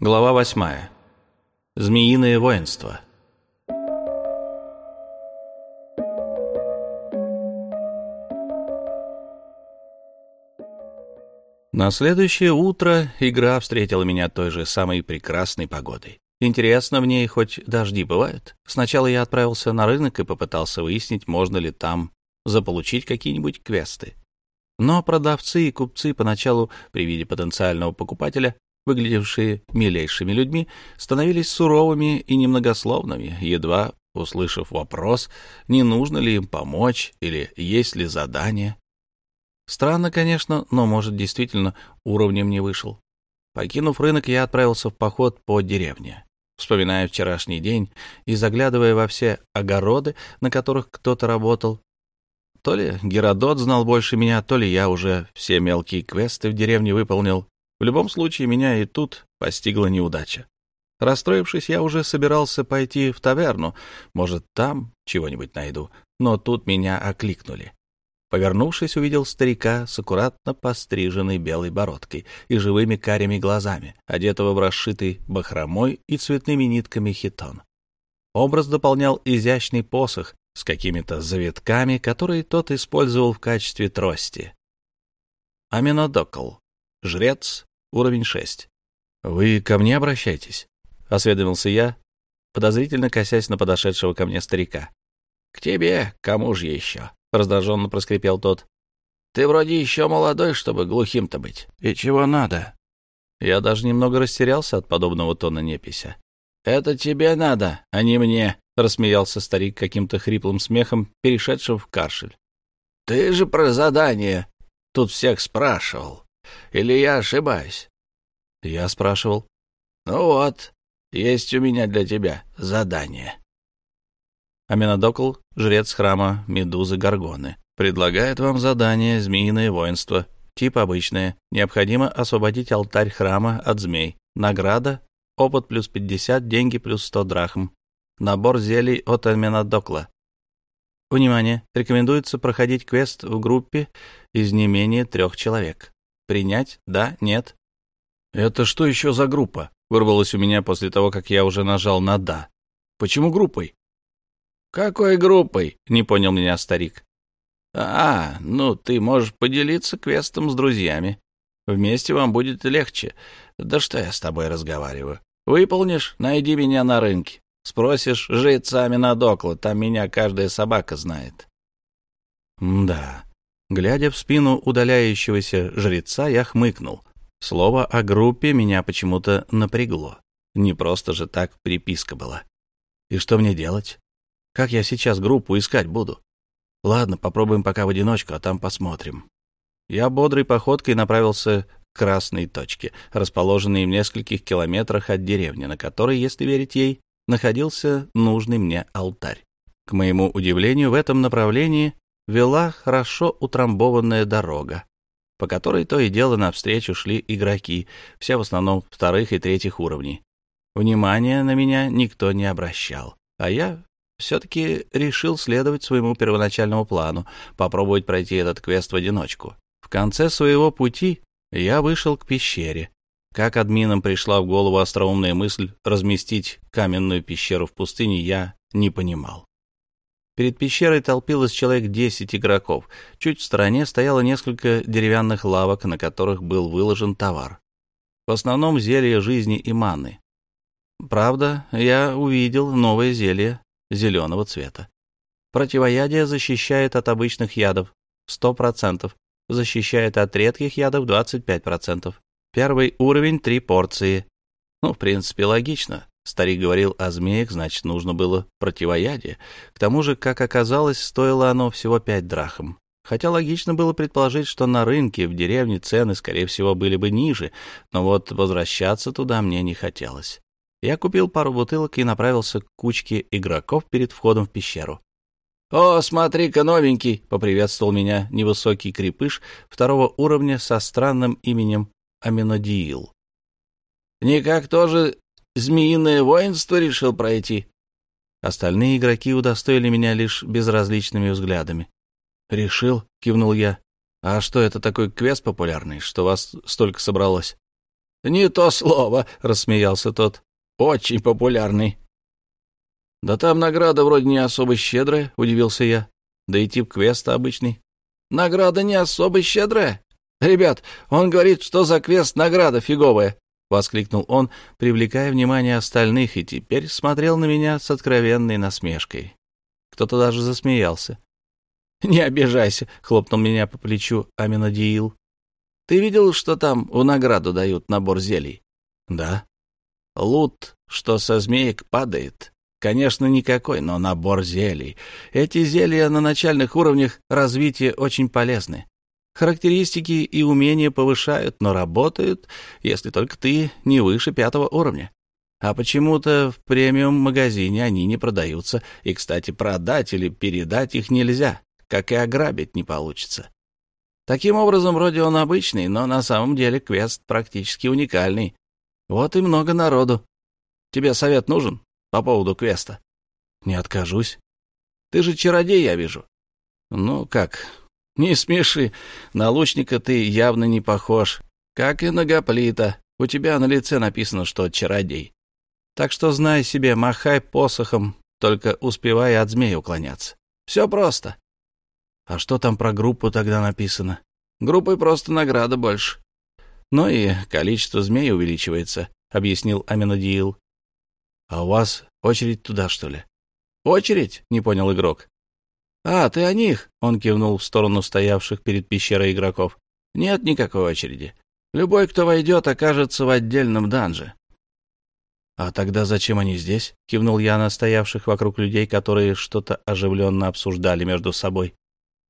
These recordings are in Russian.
Глава восьмая. Змеиное воинство. На следующее утро игра встретила меня той же самой прекрасной погодой. Интересно, в ней хоть дожди бывают? Сначала я отправился на рынок и попытался выяснить, можно ли там заполучить какие-нибудь квесты. Но продавцы и купцы поначалу, при виде потенциального покупателя, выглядевшие милейшими людьми, становились суровыми и немногословными, едва услышав вопрос, не нужно ли им помочь или есть ли задание. Странно, конечно, но, может, действительно уровнем не вышел. Покинув рынок, я отправился в поход по деревне. Вспоминая вчерашний день и заглядывая во все огороды, на которых кто-то работал, то ли Геродот знал больше меня, то ли я уже все мелкие квесты в деревне выполнил, в любом случае, меня и тут постигла неудача. Расстроившись, я уже собирался пойти в таверну, может, там чего-нибудь найду, но тут меня окликнули. Повернувшись, увидел старика с аккуратно постриженной белой бородкой и живыми карими глазами, одетого в расшитый бахромой и цветными нитками хитон. Образ дополнял изящный посох с какими-то завитками, которые тот использовал в качестве трости. Аминодокл, жрец Уровень 6. «Вы ко мне обращаетесь?» — осведомился я, подозрительно косясь на подошедшего ко мне старика. «К тебе, кому же еще?» — раздраженно проскрипел тот. «Ты вроде еще молодой, чтобы глухим-то быть. И чего надо?» Я даже немного растерялся от подобного тона непися. «Это тебе надо, а не мне», — рассмеялся старик каким-то хриплым смехом, перешедшим в кашель. «Ты же про задание тут всех спрашивал. Или я ошибаюсь? Я спрашивал. Ну вот, есть у меня для тебя задание. Аминадокл, жрец храма Медузы Гаргоны, предлагает вам задание «Змеиное воинство». Тип обычное. Необходимо освободить алтарь храма от змей. Награда — опыт плюс 50, деньги плюс 100 драхм. Набор зелий от Аминадокла. Внимание! Рекомендуется проходить квест в группе из не менее трех человек. Принять? Да? Нет? Это что еще за группа? Вырвалось у меня после того, как я уже нажал на «да». Почему группой? Какой группой? Не понял меня старик. А, ну ты можешь поделиться квестом с друзьями. Вместе вам будет легче. Да что я с тобой разговариваю? Выполнишь, найди меня на рынке. Спросишь жрецами на доклад, там меня каждая собака знает. да, Глядя в спину удаляющегося жреца, я хмыкнул. Слово о группе меня почему-то напрягло. Не просто же так приписка была. И что мне делать? Как я сейчас группу искать буду? Ладно, попробуем пока в одиночку, а там посмотрим. Я бодрой походкой направился к красной точке, расположенной в нескольких километрах от деревни, на которой, если верить ей, находился нужный мне алтарь. К моему удивлению, в этом направлении вела хорошо утрамбованная дорога, по которой то и дело навстречу шли игроки, все в основном вторых и третьих уровней. Внимания на меня никто не обращал, а я все-таки решил следовать своему первоначальному плану, попробовать пройти этот квест в одиночку. В конце своего пути я вышел к пещере. Как админам пришла в голову остроумная мысль разместить каменную пещеру в пустыне, я не понимал. Перед пещерой толпилось человек десять игроков. Чуть в стороне стояло несколько деревянных лавок, на которых был выложен товар. В основном зелье жизни и маны. Правда, я увидел новое зелье зеленого цвета. Противоядие защищает от обычных ядов 100%, защищает от редких ядов 25%. Первый уровень — три порции. Ну, в принципе, логично. Старик говорил о змеях, значит, нужно было противоядие. К тому же, как оказалось, стоило оно всего пять драхм. Хотя логично было предположить, что на рынке в деревне цены, скорее всего, были бы ниже, но вот возвращаться туда мне не хотелось. Я купил пару бутылок и направился к кучке игроков перед входом в пещеру. «О, смотри-ка, новенький!» — поприветствовал меня невысокий крепыш второго уровня со странным именем Аминодиил. «Никак тоже змеиное воинство решил пройти?» Остальные игроки удостоили меня лишь безразличными взглядами. «Решил?» — кивнул я. «А что, это такой квест популярный, что вас столько собралось?» «Не то слово», — рассмеялся тот. «Очень популярный». «Да там награда вроде не особо щедрая», — удивился я. «Да и тип квеста обычный». «Награда не особо щедрая? Ребят, он говорит, что за квест награда фиговая», — воскликнул он, привлекая внимание остальных, и теперь смотрел на меня с откровенной насмешкой. Кто-то даже засмеялся. «Не обижайся», — хлопнул меня по плечу Аминадиил. «Ты видел, что там в награду дают набор зелий?» «Да». «Лут, что со змеек падает, Конечно, никакой, но набор зелий. Эти зелья на начальных уровнях развития очень полезны. Характеристики и умения повышают, но работают, если только ты не выше пятого уровня. А почему-то в премиум-магазине они не продаются, и, кстати, продать или передать их нельзя, как и ограбить не получится. Таким образом, вроде он обычный, но на самом деле квест практически уникальный. Вот и много народу. Тебе совет нужен? по поводу квеста. Не откажусь. Ты же чародей, я вижу. Ну как, не смеши. На лучника ты явно не похож. Как и на гоплита. У тебя на лице написано, что чародей. Так что знай себе, махай посохом, только успевай от змея уклоняться. Все просто. А что там про группу тогда написано? Группой просто награда больше. Ну и количество змей увеличивается, — объяснил Аминадиил. А у вас очередь туда, что ли? Очередь? Не понял игрок. А, ты о них? Он кивнул в сторону стоявших перед пещерой игроков. Нет никакой очереди. Любой, кто войдет, окажется в отдельном данже. «А тогда зачем они здесь?» — кивнул я на стоявших вокруг людей, которые что-то оживленно обсуждали между собой.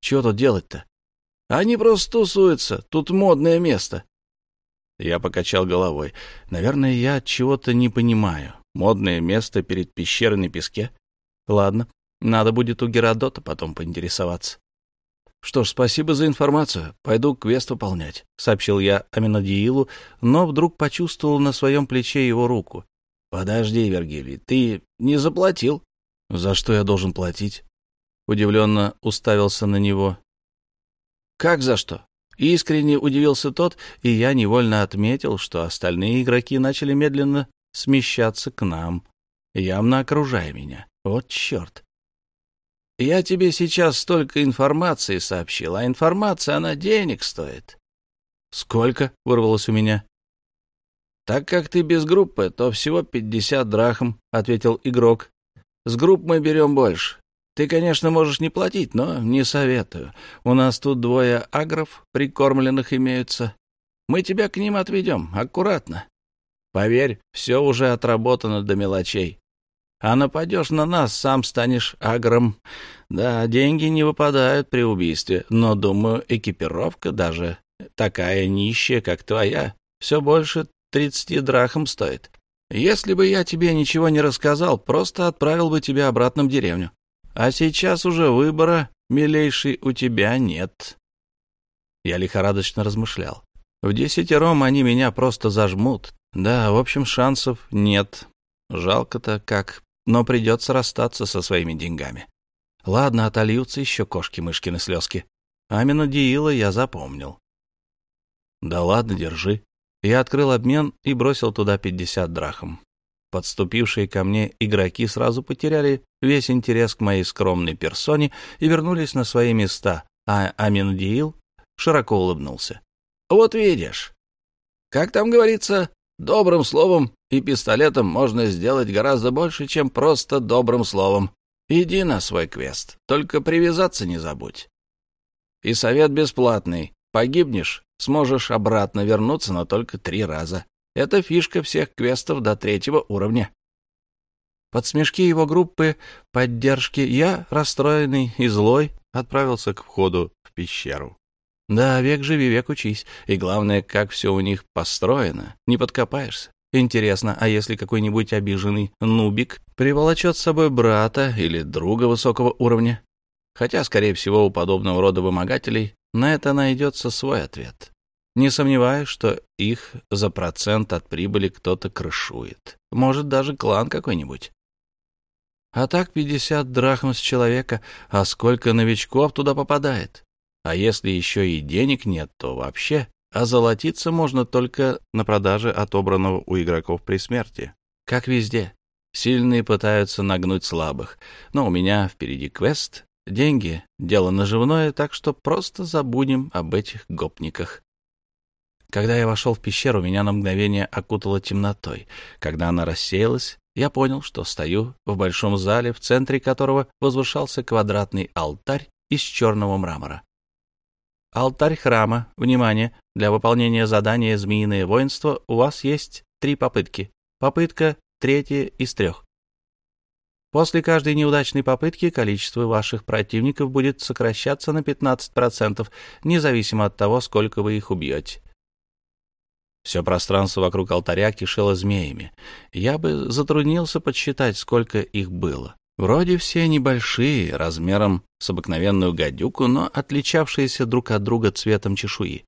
«Чего тут делать-то?» «Они просто тусуются. Тут модное место». Я покачал головой. «Наверное, я чего-то не понимаю. Модное место перед пещерой на песке? Ладно, надо будет у Геродота потом поинтересоваться. «Что ж, спасибо за информацию. Пойду квест выполнять», — сообщил я Аминадиилу, но вдруг почувствовал на своем плече его руку. «Подожди, Вергилий, ты не заплатил?» «За что я должен платить?» Удивленно уставился на него. «Как за что?» Искренне удивился тот, и я невольно отметил, что остальные игроки начали медленно смещаться к нам, явно окружая меня. Вот черт. Я тебе сейчас столько информации сообщил, а информация, она денег стоит. Сколько? — вырвалось у меня. Так как ты без группы, то всего пятьдесят драхм, — ответил игрок. С групп мы берем больше. Ты, конечно, можешь не платить, но не советую. У нас тут двое агров прикормленных имеются. Мы тебя к ним отведем, аккуратно. Поверь, все уже отработано до мелочей. А нападешь на нас, сам станешь агром. Да, деньги не выпадают при убийстве, но, думаю, экипировка даже такая нищая, как твоя, все больше тридцати драхом стоит. Если бы я тебе ничего не рассказал, просто отправил бы тебя обратно в деревню. А сейчас уже выбора, милейший, у тебя нет. Я лихорадочно размышлял. В десятером они меня просто зажмут, да, в общем, шансов нет. Жалко-то как, но придется расстаться со своими деньгами. Ладно, отольются еще кошки-мышкины слезки. Амина Диила я запомнил. Да ладно, держи. Я открыл обмен и бросил туда пятьдесят драхм. Подступившие ко мне игроки сразу потеряли весь интерес к моей скромной персоне и вернулись на свои места, а Амин Диил широко улыбнулся. «Вот видишь, как там говорится, Добрым словом и пистолетом можно сделать гораздо больше, чем просто добрым словом. Иди на свой квест, только привязаться не забудь. И совет бесплатный. Погибнешь, сможешь обратно вернуться, но только три раза. Это фишка всех квестов до третьего уровня. Под смешки его группы поддержки я, расстроенный и злой, отправился к входу в пещеру. Да, век живи, век учись. И главное, как все у них построено. Не подкопаешься. Интересно, а если какой-нибудь обиженный нубик приволочет с собой брата или друга высокого уровня? Хотя, скорее всего, у подобного рода вымогателей на это найдется свой ответ. Не сомневаюсь, что их за процент от прибыли кто-то крышует. Может, даже клан какой-нибудь. А так 50 драхм с человека, а сколько новичков туда попадает? А если еще и денег нет, то вообще а золотиться можно только на продаже отобранного у игроков при смерти. Как везде. Сильные пытаются нагнуть слабых, но у меня впереди квест, деньги — дело наживное, так что просто забудем об этих гопниках. Когда я вошел в пещеру, меня на мгновение окутало темнотой. Когда она рассеялась, я понял, что стою в большом зале, в центре которого возвышался квадратный алтарь из черного мрамора. Алтарь храма. Внимание! Для выполнения задания «Змеиное воинство» у вас есть три попытки. Попытка третья из трех. После каждой неудачной попытки количество ваших противников будет сокращаться на 15%, независимо от того, сколько вы их убьете. Все пространство вокруг алтаря кишело змеями. Я бы затруднился подсчитать, сколько их было. Вроде все небольшие, размером с обыкновенную гадюку, но отличавшиеся друг от друга цветом чешуи.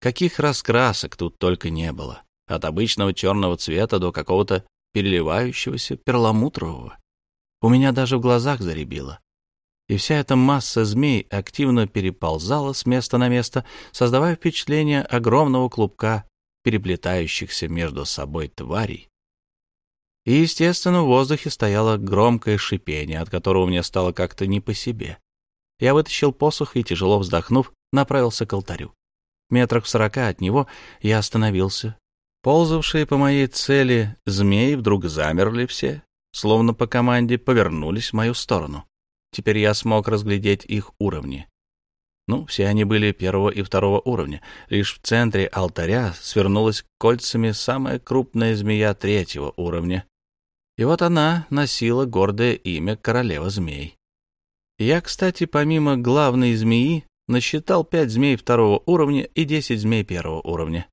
Каких раскрасок тут только не было. От обычного черного цвета до какого-то переливающегося перламутрового. У меня даже в глазах заребило. И вся эта масса змей активно переползала с места на место, создавая впечатление огромного клубка переплетающихся между собой тварей. И, естественно, в воздухе стояло громкое шипение, от которого мне стало как-то не по себе. Я вытащил посох и, тяжело вздохнув, направился к алтарю. Метрах в сорока от него я остановился. Ползавшие по моей цели змеи вдруг замерли все, словно по команде повернулись в мою сторону. Теперь я смог разглядеть их уровни. Ну, все они были первого и второго уровня. Лишь в центре алтаря свернулась кольцами самая крупная змея третьего уровня. И вот она носила гордое имя королева змей. Я, кстати, помимо главной змеи, насчитал пять змей второго уровня и десять змей первого уровня.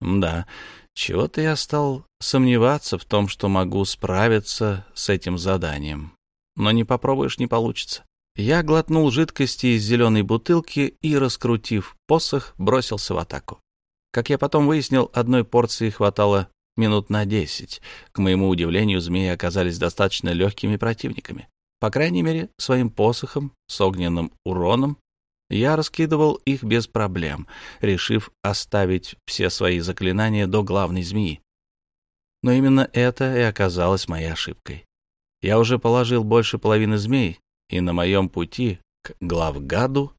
Да, чего-то я стал сомневаться в том, что могу справиться с этим заданием. Но не попробуешь — не получится. Я глотнул жидкости из зеленой бутылки и, раскрутив посох, бросился в атаку. Как я потом выяснил, одной порции хватало минут на десять. К моему удивлению, змеи оказались достаточно легкими противниками. По крайней мере, своим посохом с огненным уроном я раскидывал их без проблем, решив оставить все свои заклинания до главной змеи. Но именно это и оказалось моей ошибкой. Я уже положил больше половины змей, и на моем пути к главгаду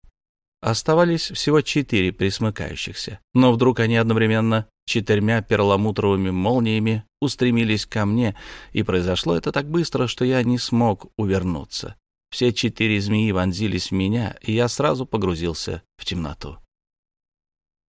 оставались всего четыре присмыкающихся. Но вдруг они одновременно четырьмя перламутровыми молниями устремились ко мне, и произошло это так быстро, что я не смог увернуться. Все четыре змеи вонзились в меня, и я сразу погрузился в темноту.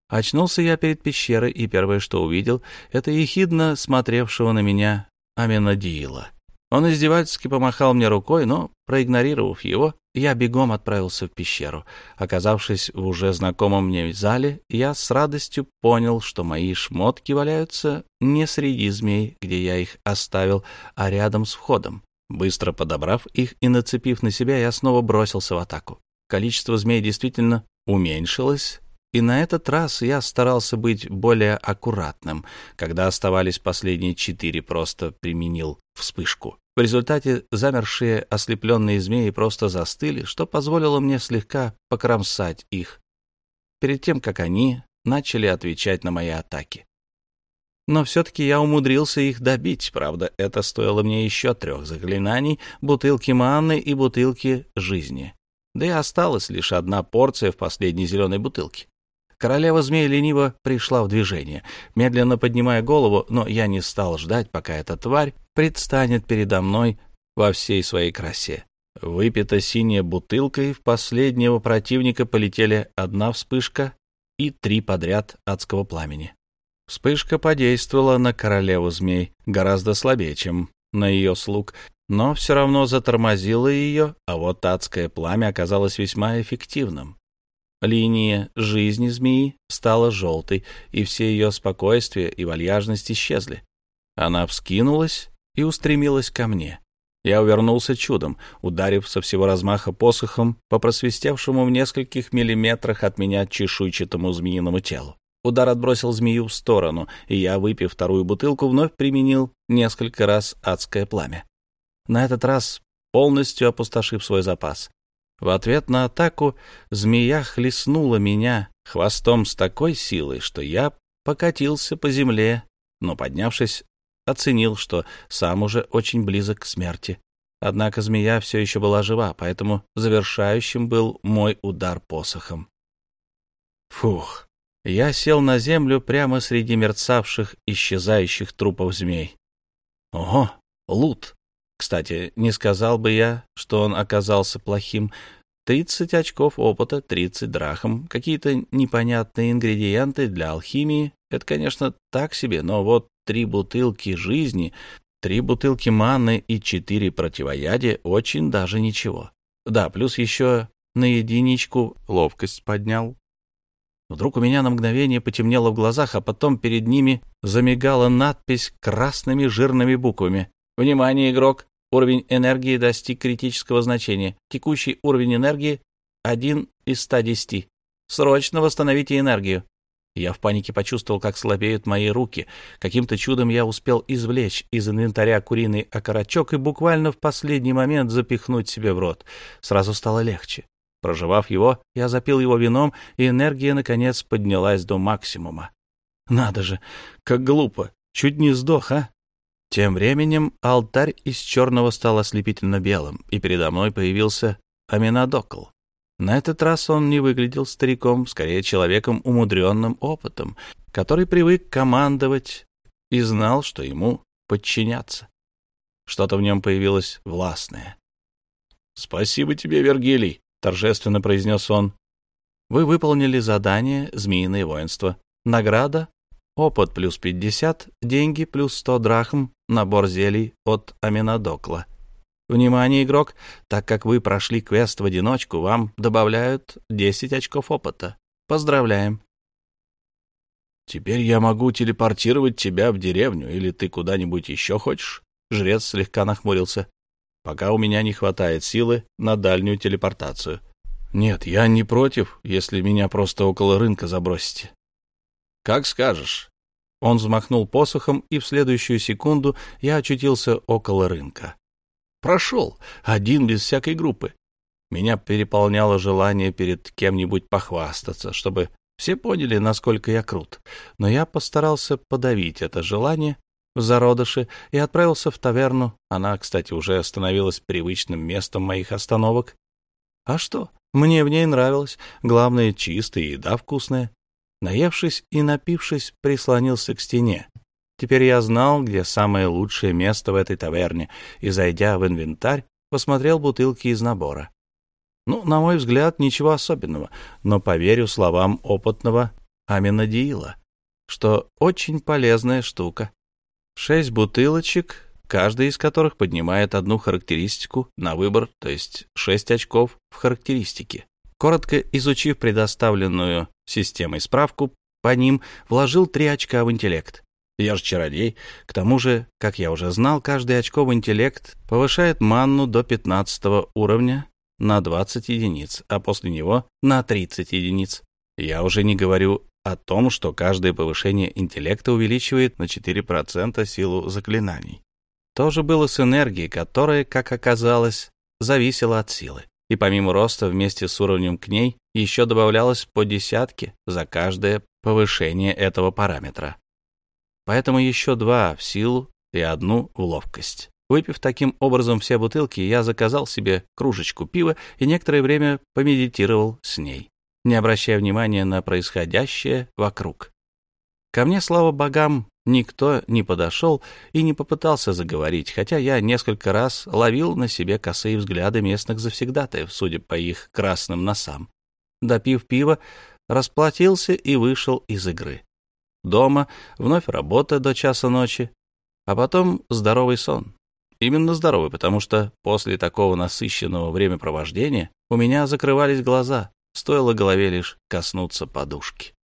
Очнулся я перед пещерой, и первое, что увидел, это ехидно смотревшего на меня Аменадиила — он издевательски помахал мне рукой, но, проигнорировав его, я бегом отправился в пещеру. Оказавшись в уже знакомом мне зале, я с радостью понял, что мои шмотки валяются не среди змей, где я их оставил, а рядом с входом. Быстро подобрав их и нацепив на себя, я снова бросился в атаку. Количество змей действительно уменьшилось, и на этот раз я старался быть более аккуратным. Когда оставались последние четыре, просто применил вспышку. В результате замершие ослепленные змеи просто застыли, что позволило мне слегка покромсать их, перед тем, как они начали отвечать на мои атаки. Но все-таки я умудрился их добить, правда, это стоило мне еще трех заклинаний, бутылки манны и бутылки жизни. Да и осталась лишь одна порция в последней зеленой бутылке. Королева змей лениво пришла в движение, медленно поднимая голову, но я не стал ждать, пока эта тварь предстанет передо мной во всей своей красе. Выпита синяя бутылка, и в последнего противника полетели одна вспышка и три подряд адского пламени. Вспышка подействовала на королеву змей гораздо слабее, чем на ее слуг, но все равно затормозила ее, а вот адское пламя оказалось весьма эффективным. Линия жизни змеи стала желтой, и все ее спокойствие и вальяжность исчезли. Она вскинулась и устремилась ко мне. Я увернулся чудом, ударив со всего размаха посохом по просвистевшему в нескольких миллиметрах от меня чешуйчатому змеиному телу. Удар отбросил змею в сторону, и я, выпив вторую бутылку, вновь применил несколько раз адское пламя. На этот раз полностью опустошив свой запас. В ответ на атаку змея хлестнула меня хвостом с такой силой, что я покатился по земле, но, поднявшись, оценил, что сам уже очень близок к смерти. Однако змея все еще была жива, поэтому завершающим был мой удар посохом. Фух, я сел на землю прямо среди мерцавших, исчезающих трупов змей. Ого, лут! Кстати, не сказал бы я, что он оказался плохим. Тридцать очков опыта, тридцать драхм, какие-то непонятные ингредиенты для алхимии. Это, конечно, так себе, но вот три бутылки жизни, три бутылки маны и четыре противоядия очень даже ничего. Да, плюс еще на единичку ловкость поднял. Вдруг у меня на мгновение потемнело в глазах, а потом перед ними замигала надпись красными жирными буквами. «Внимание, игрок! Уровень энергии достиг критического значения. Текущий уровень энергии — 1 из 110. Срочно восстановите энергию». Я в панике почувствовал, как слабеют мои руки. Каким-то чудом я успел извлечь из инвентаря куриный окорочок и буквально в последний момент запихнуть себе в рот. Сразу стало легче. Проживав его, я запил его вином, и энергия, наконец, поднялась до максимума. Надо же, как глупо. Чуть не сдох, а? Тем временем алтарь из черного стал ослепительно белым, и передо мной появился Аминадокл. На этот раз он не выглядел стариком, скорее человеком умудренным опытом, который привык командовать и знал, что ему подчиняться. Что-то в нем появилось властное. «Спасибо тебе, Вергилий», — торжественно произнес он. «Вы выполнили задание «Змеиное воинство». Награда — опыт плюс 50, деньги плюс 100 драхм, набор зелий от Аминадокла. Внимание, игрок, так как вы прошли квест в одиночку, вам добавляют 10 очков опыта. Поздравляем. Теперь я могу телепортировать тебя в деревню, или ты куда-нибудь еще хочешь? Жрец слегка нахмурился. Пока у меня не хватает силы на дальнюю телепортацию. Нет, я не против, если меня просто около рынка забросите. Как скажешь. Он взмахнул посохом, и в следующую секунду я очутился около рынка. Прошел, один без всякой группы. Меня переполняло желание перед кем-нибудь похвастаться, чтобы все поняли, насколько я крут. Но я постарался подавить это желание в зародыше и отправился в таверну. Она, кстати, уже становилась привычным местом моих остановок. А что? Мне в ней нравилось. Главное, чистая еда вкусная. Наевшись и напившись, прислонился к стене. Теперь я знал, где самое лучшее место в этой таверне, и, зайдя в инвентарь, посмотрел бутылки из набора. Ну, на мой взгляд, ничего особенного, но поверю словам опытного Аминадиила, что очень полезная штука. Шесть бутылочек, каждая из которых поднимает одну характеристику на выбор, то есть шесть очков в характеристике. Коротко изучив предоставленную системой справку, по ним вложил три очка в интеллект. Я же чародей. К тому же, как я уже знал, каждый очко в интеллект повышает манну до 15 уровня на 20 единиц, а после него на 30 единиц. Я уже не говорю о том, что каждое повышение интеллекта увеличивает на 4% силу заклинаний. То же было с энергией, которая, как оказалось, зависела от силы и помимо роста вместе с уровнем к ней еще добавлялось по десятке за каждое повышение этого параметра. Поэтому еще два в силу и одну в ловкость. Выпив таким образом все бутылки, я заказал себе кружечку пива и некоторое время помедитировал с ней, не обращая внимания на происходящее вокруг. Ко мне, слава богам, Никто не подошел и не попытался заговорить, хотя я несколько раз ловил на себе косые взгляды местных завсегдатаев, судя по их красным носам. Допив пива, расплатился и вышел из игры. Дома вновь работа до часа ночи, а потом здоровый сон. Именно здоровый, потому что после такого насыщенного времяпровождения у меня закрывались глаза, стоило голове лишь коснуться подушки.